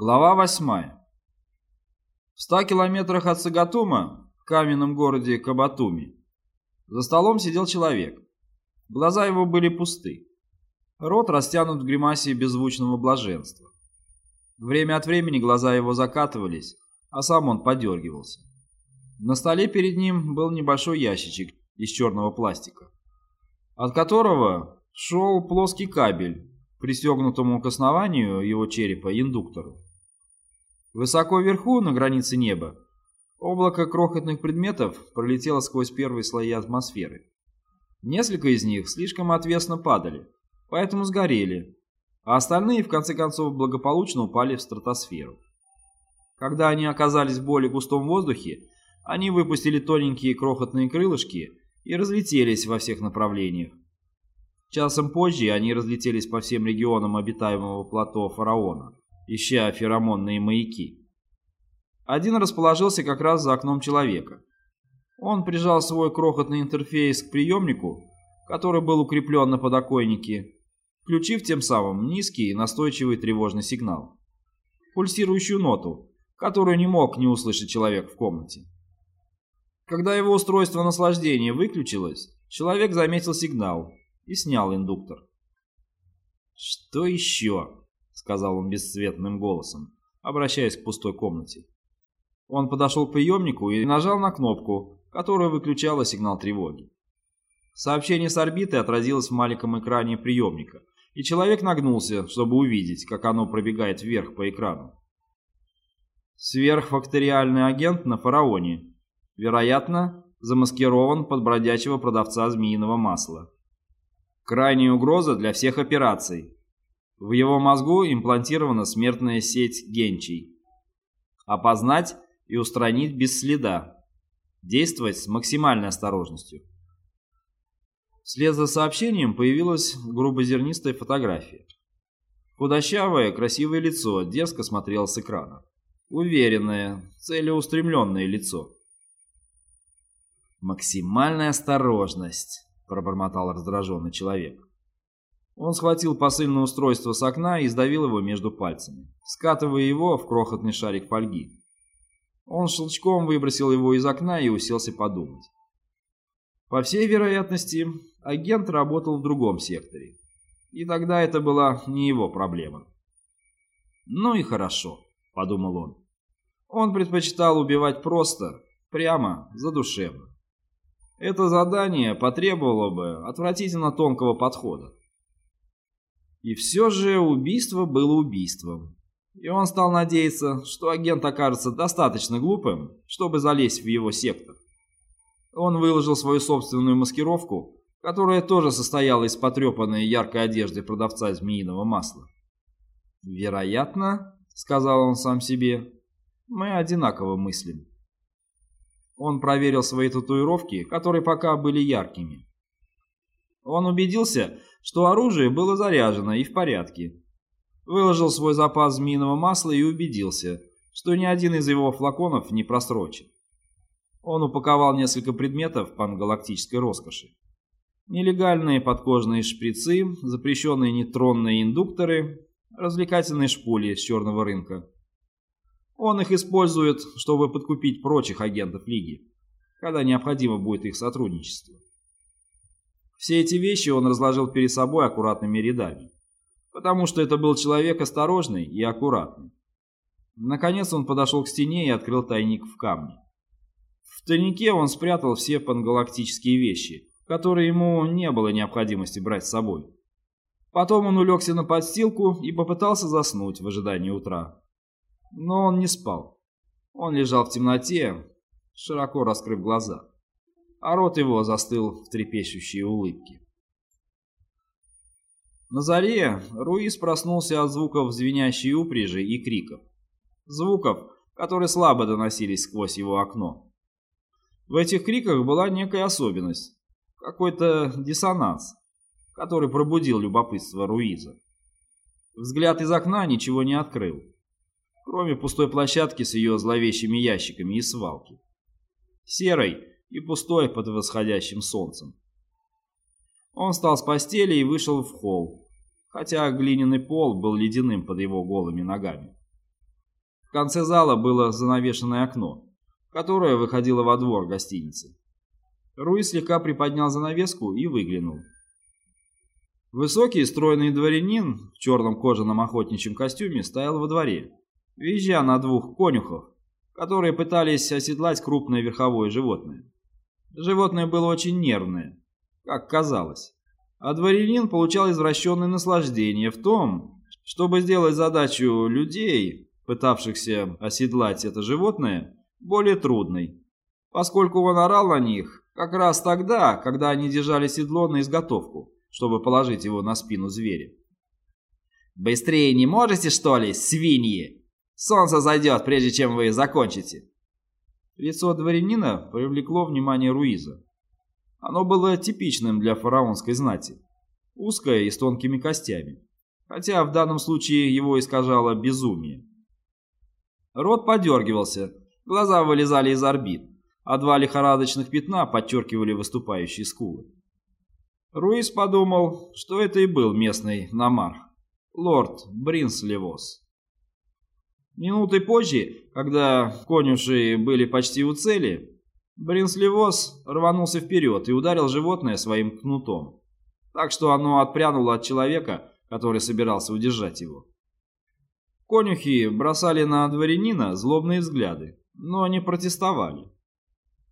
Глава 8. В ста километрах от Сагатума, в каменном городе Кабатуми, за столом сидел человек. Глаза его были пусты. Рот растянут в гримасе беззвучного блаженства. Время от времени глаза его закатывались, а сам он подергивался. На столе перед ним был небольшой ящичек из черного пластика, от которого шел плоский кабель, пристегнутому к основанию его черепа индуктору. Высоко вверху, на границе неба, облако крохотных предметов пролетело сквозь первые слои атмосферы. Несколько из них слишком отвесно падали, поэтому сгорели, а остальные, в конце концов, благополучно упали в стратосферу. Когда они оказались в более густом воздухе, они выпустили тоненькие крохотные крылышки и разлетелись во всех направлениях. Часом позже они разлетелись по всем регионам обитаемого плато Фараона, ища феромонные маяки. Один расположился как раз за окном человека. Он прижал свой крохотный интерфейс к приемнику, который был укреплен на подоконнике, включив тем самым низкий настойчивый тревожный сигнал. Пульсирующую ноту, которую не мог не услышать человек в комнате. Когда его устройство наслаждения выключилось, человек заметил сигнал и снял индуктор. «Что еще?» — сказал он бесцветным голосом, обращаясь к пустой комнате. Он подошел к приемнику и нажал на кнопку, которая выключала сигнал тревоги. Сообщение с орбиты отразилось в маленьком экране приемника, и человек нагнулся, чтобы увидеть, как оно пробегает вверх по экрану. Сверхфакториальный агент на фараоне. Вероятно, замаскирован под бродячего продавца змеиного масла. Крайняя угроза для всех операций. В его мозгу имплантирована смертная сеть генчий. Опознать и устранить без следа. Действовать с максимальной осторожностью. Вслед за сообщением появилась грубозернистая фотография. Худощавое, красивое лицо дерзко смотрело с экрана. Уверенное, целеустремленное лицо. Максимальная осторожность пробормотал раздраженный человек. Он схватил посыльное устройство с окна и сдавил его между пальцами, скатывая его в крохотный шарик фольги. Он щелчком выбросил его из окна и уселся подумать. По всей вероятности, агент работал в другом секторе. И тогда это была не его проблема. «Ну и хорошо», — подумал он. Он предпочитал убивать просто, прямо, задушевно. Это задание потребовало бы отвратительно тонкого подхода. И все же убийство было убийством. И он стал надеяться, что агент окажется достаточно глупым, чтобы залезть в его сектор. Он выложил свою собственную маскировку, которая тоже состояла из потрепанной яркой одежды продавца змеиного масла. «Вероятно, — сказал он сам себе, — мы одинаково мыслим». Он проверил свои татуировки, которые пока были яркими. Он убедился, что оружие было заряжено и в порядке. Выложил свой запас змеиного масла и убедился, что ни один из его флаконов не просрочен. Он упаковал несколько предметов пангалактической роскоши. Нелегальные подкожные шприцы, запрещенные нейтронные индукторы, развлекательные шпули с черного рынка. Он их использует, чтобы подкупить прочих агентов Лиги, когда необходимо будет их сотрудничество. Все эти вещи он разложил перед собой аккуратными рядами, потому что это был человек осторожный и аккуратный. Наконец он подошел к стене и открыл тайник в камне. В тайнике он спрятал все пангалактические вещи, которые ему не было необходимости брать с собой. Потом он улегся на подстилку и попытался заснуть в ожидании утра. Но он не спал. Он лежал в темноте, широко раскрыв глаза, а рот его застыл в трепещущей улыбке. На заре Руис проснулся от звуков звенящей упряжи и криков. Звуков, которые слабо доносились сквозь его окно. В этих криках была некая особенность, какой-то диссонанс, который пробудил любопытство Руиза. Взгляд из окна ничего не открыл кроме пустой площадки с ее зловещими ящиками и свалки. Серой и пустой под восходящим солнцем. Он встал с постели и вышел в холл, хотя глиняный пол был ледяным под его голыми ногами. В конце зала было занавешенное окно, которое выходило во двор гостиницы. Руи слегка приподнял занавеску и выглянул. Высокий стройный дворянин в черном кожаном охотничьем костюме стоял во дворе, визжа на двух конюхов, которые пытались оседлать крупное верховое животное. Животное было очень нервное, как казалось, а дворянин получал извращенное наслаждение в том, чтобы сделать задачу людей, пытавшихся оседлать это животное, более трудной, поскольку он орал на них как раз тогда, когда они держали седло на изготовку чтобы положить его на спину зверя. «Быстрее не можете, что ли, свиньи? Солнце зайдет, прежде чем вы закончите!» Лицо дворянина привлекло внимание Руиза. Оно было типичным для фараонской знати, узкое и с тонкими костями, хотя в данном случае его искажало безумие. Рот подергивался, глаза вылезали из орбит, а два лихорадочных пятна подчеркивали выступающие скулы. Руис подумал, что это и был местный намарх, лорд Бринслевос. Минутой позже, когда конюши были почти у цели, Бринслевос рванулся вперед и ударил животное своим кнутом, так что оно отпрянуло от человека, который собирался удержать его. Конюхи бросали на дворянина злобные взгляды, но не протестовали.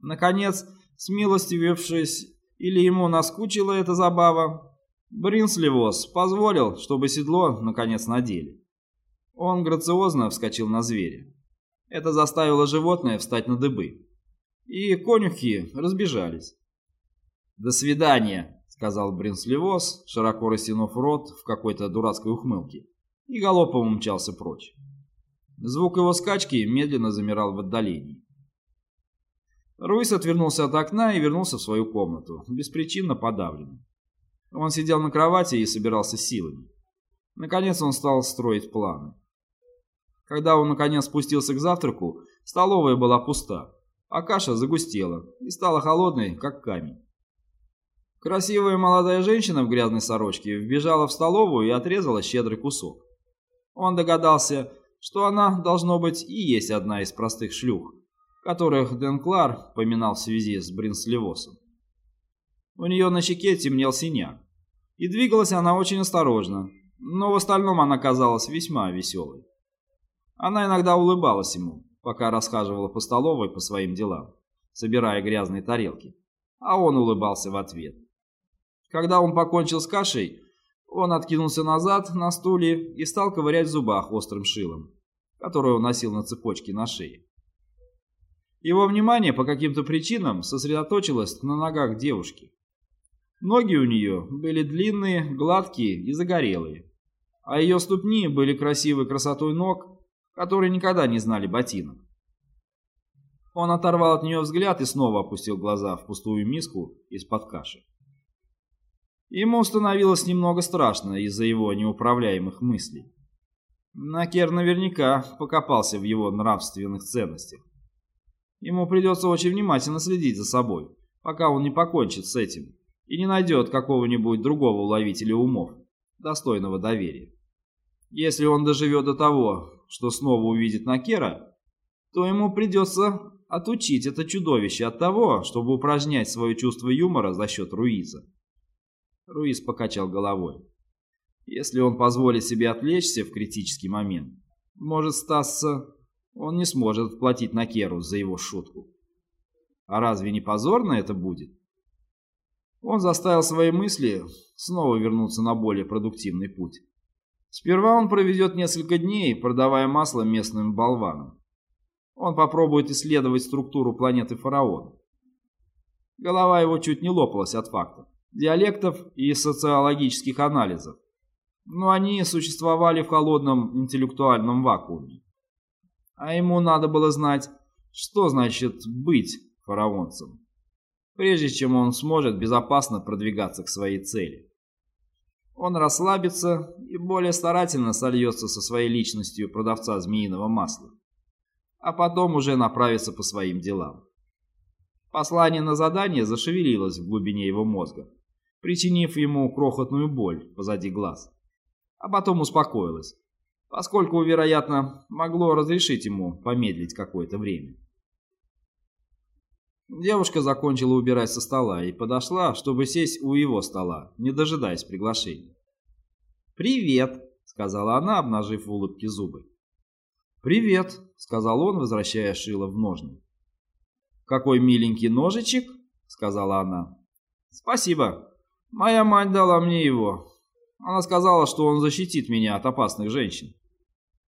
Наконец, смилостивившись или ему наскучила эта забава. Бринсливос позволил, чтобы седло наконец надели. Он грациозно вскочил на зверя. Это заставило животное встать на дыбы. И конюхи разбежались. «До свидания», — сказал Бринсливос, широко растянув рот в какой-то дурацкой ухмылке, и галопом умчался прочь. Звук его скачки медленно замирал в отдалении. Руис отвернулся от окна и вернулся в свою комнату, беспричинно подавленный. Он сидел на кровати и собирался силами. Наконец он стал строить планы. Когда он наконец спустился к завтраку, столовая была пуста, а каша загустела и стала холодной, как камень. Красивая молодая женщина в грязной сорочке вбежала в столовую и отрезала щедрый кусок. Он догадался, что она, должно быть, и есть одна из простых шлюх, которых Денклар поминал в связи с Бринслевосом. У нее на щеке темнел синяк, и двигалась она очень осторожно, но в остальном она казалась весьма веселой. Она иногда улыбалась ему, пока расхаживала по столовой по своим делам, собирая грязные тарелки, а он улыбался в ответ. Когда он покончил с кашей, он откинулся назад на стуле и стал ковырять в зубах острым шилом, которое он носил на цепочке на шее. Его внимание по каким-то причинам сосредоточилось на ногах девушки. Ноги у нее были длинные, гладкие и загорелые, а ее ступни были красивой красотой ног, которые никогда не знали ботинок. Он оторвал от нее взгляд и снова опустил глаза в пустую миску из-под каши. Ему становилось немного страшно из-за его неуправляемых мыслей. Накер наверняка покопался в его нравственных ценностях. Ему придется очень внимательно следить за собой, пока он не покончит с этим и не найдет какого-нибудь другого уловителя умов, достойного доверия. Если он доживет до того, что снова увидит Накера, то ему придется отучить это чудовище от того, чтобы упражнять свое чувство юмора за счет Руиза. Руиз покачал головой. Если он позволит себе отвлечься в критический момент, может статься он не сможет платить Накеру за его шутку. А разве не позорно это будет? Он заставил свои мысли снова вернуться на более продуктивный путь. Сперва он проведет несколько дней, продавая масло местным болванам. Он попробует исследовать структуру планеты Фараона. Голова его чуть не лопалась от фактов, диалектов и социологических анализов. Но они существовали в холодном интеллектуальном вакууме а ему надо было знать, что значит быть фараонцем, прежде чем он сможет безопасно продвигаться к своей цели. Он расслабится и более старательно сольется со своей личностью продавца змеиного масла, а потом уже направится по своим делам. Послание на задание зашевелилось в глубине его мозга, причинив ему крохотную боль позади глаз, а потом успокоилось поскольку, вероятно, могло разрешить ему помедлить какое-то время. Девушка закончила убирать со стола и подошла, чтобы сесть у его стола, не дожидаясь приглашения. «Привет», — сказала она, обнажив в улыбке зубы. «Привет», — сказал он, возвращая шило в ножны. «Какой миленький ножичек», — сказала она. «Спасибо. Моя мать дала мне его. Она сказала, что он защитит меня от опасных женщин».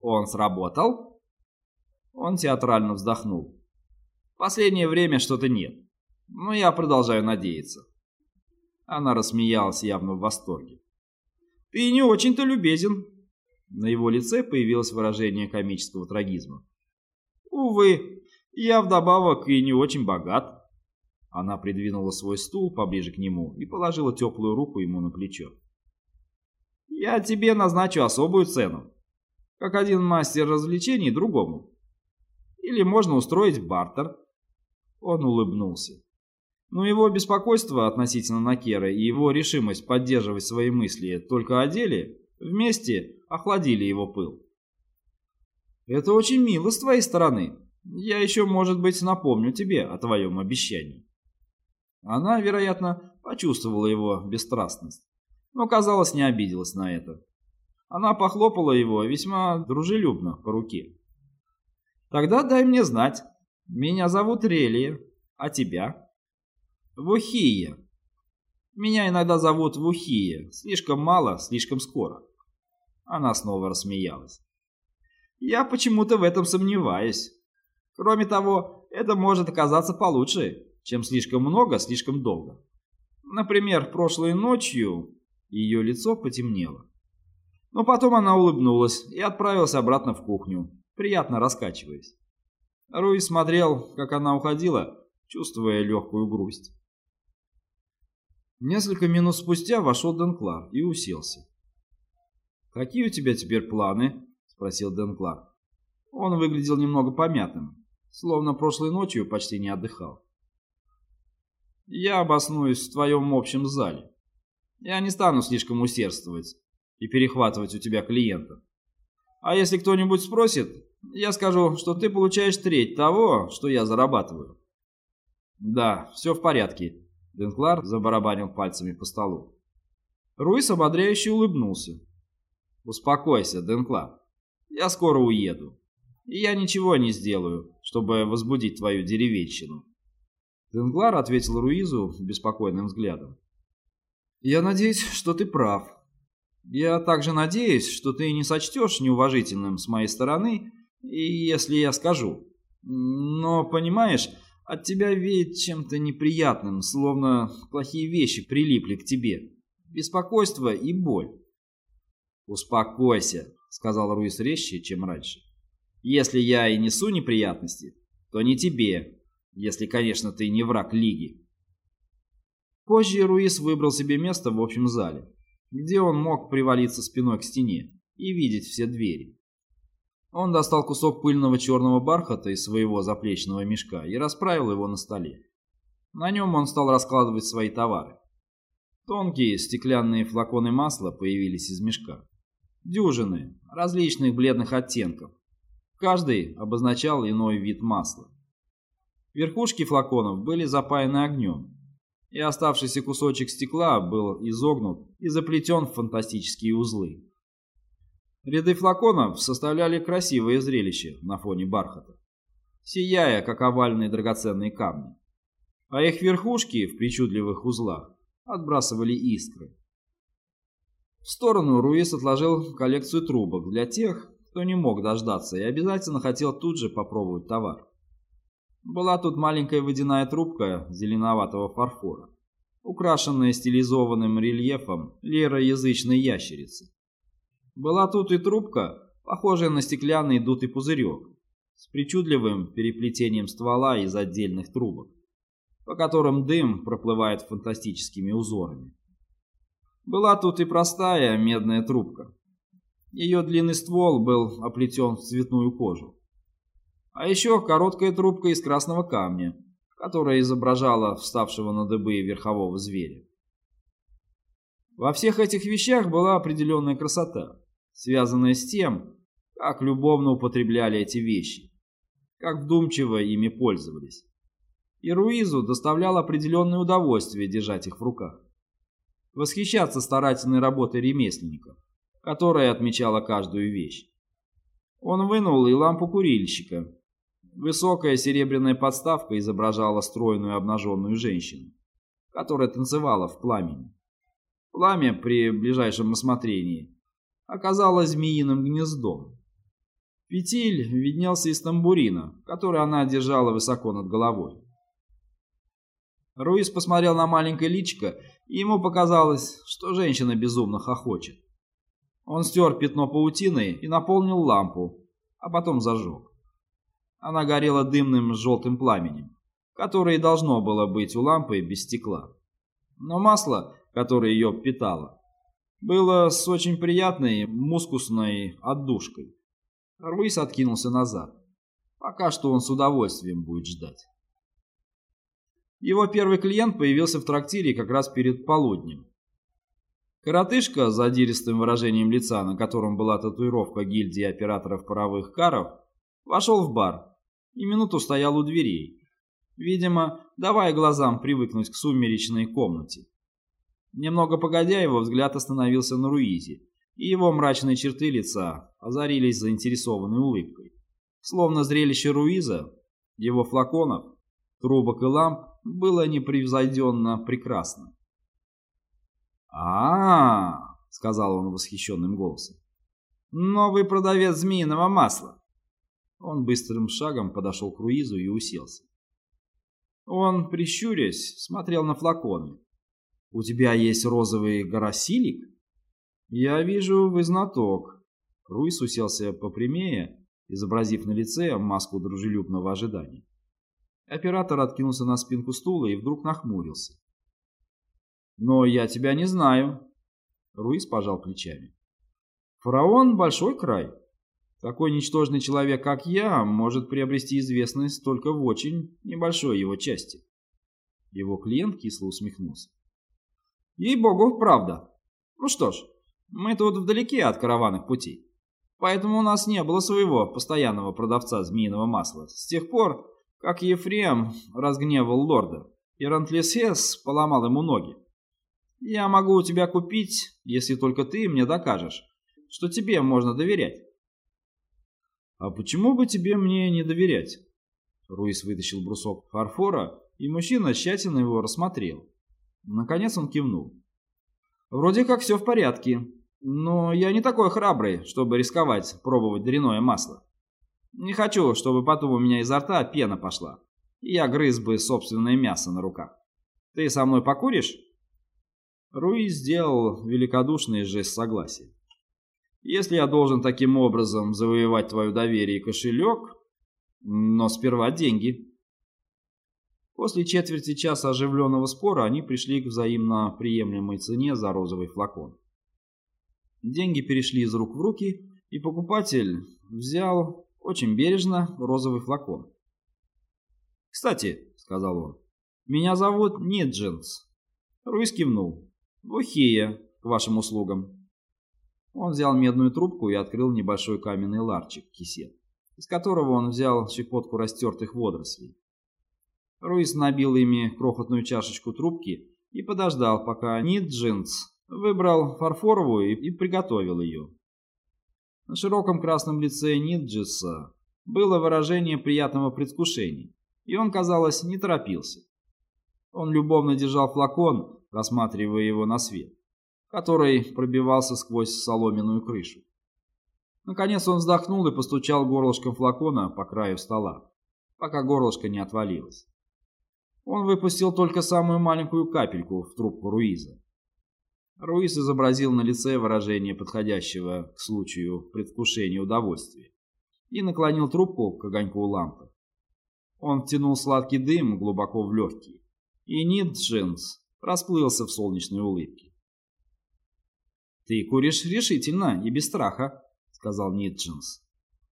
«Он сработал?» Он театрально вздохнул. Последнее время что-то нет. Но я продолжаю надеяться. Она рассмеялась явно в восторге. Ты не очень-то любезен. На его лице появилось выражение комического трагизма. Увы, я вдобавок и не очень богат. Она придвинула свой стул поближе к нему и положила теплую руку ему на плечо. «Я тебе назначу особую цену, как один мастер развлечений другому. Или можно устроить бартер. Он улыбнулся. Но его беспокойство относительно Накера и его решимость поддерживать свои мысли только о деле вместе охладили его пыл. «Это очень мило с твоей стороны. Я еще, может быть, напомню тебе о твоем обещании». Она, вероятно, почувствовала его бесстрастность, но, казалось, не обиделась на это. Она похлопала его весьма дружелюбно по руке. «Тогда дай мне знать, меня зовут Релия. А тебя? Вухия. Меня иногда зовут Вухия. Слишком мало, слишком скоро. Она снова рассмеялась. Я почему-то в этом сомневаюсь. Кроме того, это может оказаться получше, чем слишком много, слишком долго. Например, прошлой ночью ее лицо потемнело. Но потом она улыбнулась и отправилась обратно в кухню, приятно раскачиваясь. Руи смотрел, как она уходила, чувствуя легкую грусть. Несколько минут спустя вошел Денклар и уселся. «Какие у тебя теперь планы?» — спросил Денклар. Он выглядел немного помятым, словно прошлой ночью почти не отдыхал. «Я обоснуюсь в твоем общем зале. Я не стану слишком усердствовать и перехватывать у тебя клиентов. А если кто-нибудь спросит, я скажу, что ты получаешь треть того, что я зарабатываю. Да, все в порядке. Денклар забарабанил пальцами по столу. Руис ободряюще улыбнулся. Успокойся, Денклар. Я скоро уеду. И я ничего не сделаю, чтобы возбудить твою деревенщину. Денклар ответил Руизу беспокойным взглядом. «Я надеюсь, что ты прав. Я также надеюсь, что ты не сочтешь неуважительным с моей стороны, если я скажу. Но, понимаешь, от тебя веет чем-то неприятным, словно плохие вещи прилипли к тебе. Беспокойство и боль. «Успокойся», — сказал Руис резче, чем раньше. «Если я и несу неприятности, то не тебе, если, конечно, ты не враг Лиги». Позже Руис выбрал себе место в общем зале, где он мог привалиться спиной к стене и видеть все двери. Он достал кусок пыльного черного бархата из своего заплечного мешка и расправил его на столе. На нем он стал раскладывать свои товары. Тонкие стеклянные флаконы масла появились из мешка. Дюжины различных бледных оттенков. Каждый обозначал иной вид масла. Верхушки флаконов были запаяны огнем, и оставшийся кусочек стекла был изогнут и заплетен в фантастические узлы. Ряды флаконов составляли красивое зрелище на фоне бархата, сияя, как овальные драгоценные камни. А их верхушки в причудливых узлах отбрасывали искры. В сторону Руис отложил коллекцию трубок для тех, кто не мог дождаться и обязательно хотел тут же попробовать товар. Была тут маленькая водяная трубка зеленоватого фарфора, украшенная стилизованным рельефом лероязычной ящерицы. Была тут и трубка, похожая на стеклянный дутый пузырек, с причудливым переплетением ствола из отдельных трубок, по которым дым проплывает фантастическими узорами. Была тут и простая медная трубка. Ее длинный ствол был оплетен в цветную кожу. А еще короткая трубка из красного камня, которая изображала вставшего на дыбы верхового зверя. Во всех этих вещах была определенная красота связанное с тем, как любовно употребляли эти вещи, как вдумчиво ими пользовались. И Руизу доставляло определенное удовольствие держать их в руках. Восхищаться старательной работой ремесленников, которая отмечала каждую вещь. Он вынул и лампу курильщика. Высокая серебряная подставка изображала стройную обнаженную женщину, которая танцевала в пламени. Пламя при ближайшем осмотрении оказалось змеиным гнездом. Фитиль виднелся из тамбурина, который она держала высоко над головой. Руис посмотрел на маленькое личико, и ему показалось, что женщина безумно хохочет. Он стер пятно паутины и наполнил лампу, а потом зажег. Она горела дымным желтым пламенем, которое должно было быть у лампы без стекла. Но масло, которое ее питало, было с очень приятной мускусной отдушкой. Руис откинулся назад. Пока что он с удовольствием будет ждать. Его первый клиент появился в трактире как раз перед полуднем. Коротышка с задиристым выражением лица, на котором была татуировка гильдии операторов паровых каров, вошел в бар и минуту стоял у дверей, видимо, давая глазам привыкнуть к сумеречной комнате. Немного погодя, его взгляд остановился на Руизе, и его мрачные черты лица озарились заинтересованной улыбкой. Словно зрелище Руиза, его флаконов, трубок и ламп было непревзойденно прекрасно. а, сказал он восхищенным голосом. «Новый продавец змеиного масла!» Он быстрым шагом подошел к Руизу и уселся. Он, прищурясь, смотрел на флаконы. «У тебя есть розовый горосилик?» «Я вижу, вы знаток». Руис уселся попрямее, изобразив на лице маску дружелюбного ожидания. Оператор откинулся на спинку стула и вдруг нахмурился. «Но я тебя не знаю», — Руис пожал плечами. «Фараон — большой край. Такой ничтожный человек, как я, может приобрести известность только в очень небольшой его части». Его клиент кисло усмехнулся. «Ей-богу, правда. Ну что ж, мы тут вдалеке от караванных путей, поэтому у нас не было своего постоянного продавца змеиного масла с тех пор, как Ефрем разгневал лорда, и Рантлисес поломал ему ноги. Я могу у тебя купить, если только ты мне докажешь, что тебе можно доверять. А почему бы тебе мне не доверять? Руис вытащил брусок фарфора, и мужчина тщательно его рассмотрел. Наконец он кивнул. Вроде как все в порядке, но я не такой храбрый, чтобы рисковать пробовать дряное масло. Не хочу, чтобы потом у меня изо рта пена пошла, и я грыз бы собственное мясо на руках. Ты со мной покуришь?» Руи сделал великодушный жест согласия. «Если я должен таким образом завоевать твое доверие и кошелек, но сперва деньги». После четверти часа оживленного спора они пришли к взаимно приемлемой цене за розовый флакон. Деньги перешли из рук в руки, и покупатель взял очень бережно розовый флакон. «Кстати», — сказал он, — «меня зовут Ниджинс». Руис кивнул. «Бухия, к вашим услугам». Он взял медную трубку и открыл небольшой каменный ларчик, кисет, из которого он взял щепотку растертых водорослей. Руис набил ими крохотную чашечку трубки и подождал, пока Ниджинс выбрал фарфоровую и приготовил ее. На широком красном лице Ниджеса было выражение приятного предвкушения, и он, казалось, не торопился. Он любовно держал флакон, рассматривая его на свет, который пробивался сквозь соломенную крышу. Наконец он вздохнул и постучал горлышком флакона по краю стола, пока горлышко не отвалилось. Он выпустил только самую маленькую капельку в трубку Руиза. Руис изобразил на лице выражение подходящего к случаю предвкушения удовольствия и наклонил трубку к огоньку лампы. Он втянул сладкий дым глубоко в легкие, и Ниджинс расплылся в солнечной улыбке. «Ты куришь решительно и без страха», — сказал Ниджинс,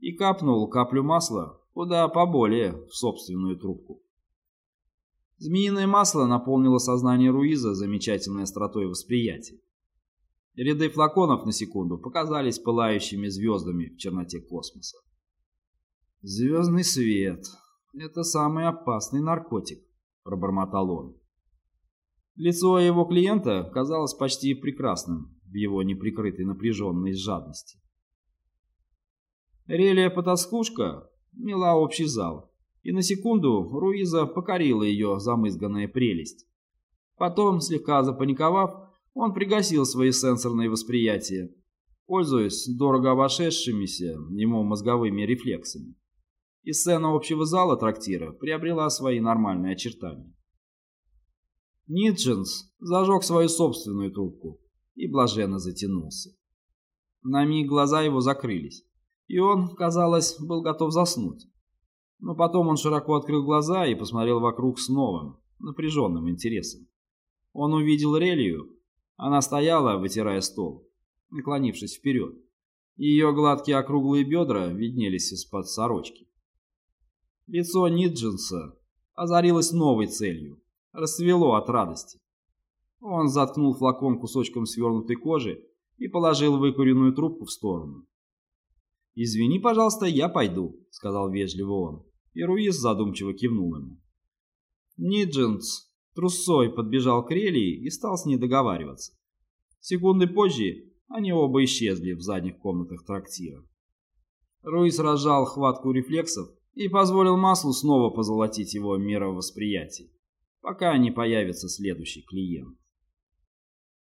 и капнул каплю масла куда поболее в собственную трубку. Змеиное масло наполнило сознание Руиза замечательной остротой восприятия. Ряды флаконов на секунду показались пылающими звездами в черноте космоса. «Звездный свет — это самый опасный наркотик», — пробормотал он. Лицо его клиента казалось почти прекрасным в его неприкрытой напряженной жадности. Релия потаскушка мела общий зал, и на секунду Руиза покорила ее замызганная прелесть. Потом, слегка запаниковав, он пригасил свои сенсорные восприятия, пользуясь дорого обошедшимися ему мозговыми рефлексами. И сцена общего зала трактира приобрела свои нормальные очертания. Нидженс зажег свою собственную трубку и блаженно затянулся. На миг глаза его закрылись, и он, казалось, был готов заснуть. Но потом он широко открыл глаза и посмотрел вокруг с новым, напряженным интересом. Он увидел Релию. Она стояла, вытирая стол, наклонившись вперед. Ее гладкие округлые бедра виднелись из-под сорочки. Лицо Нидженса озарилось новой целью, расцвело от радости. Он заткнул флакон кусочком свернутой кожи и положил выкуренную трубку в сторону. «Извини, пожалуйста, я пойду», — сказал вежливо он, и Руис задумчиво кивнул ему. Нидженс трусой подбежал к Релии и стал с ней договариваться. Секунды позже они оба исчезли в задних комнатах трактира. Руис разжал хватку рефлексов и позволил маслу снова позолотить его мировосприятие, пока не появится следующий клиент.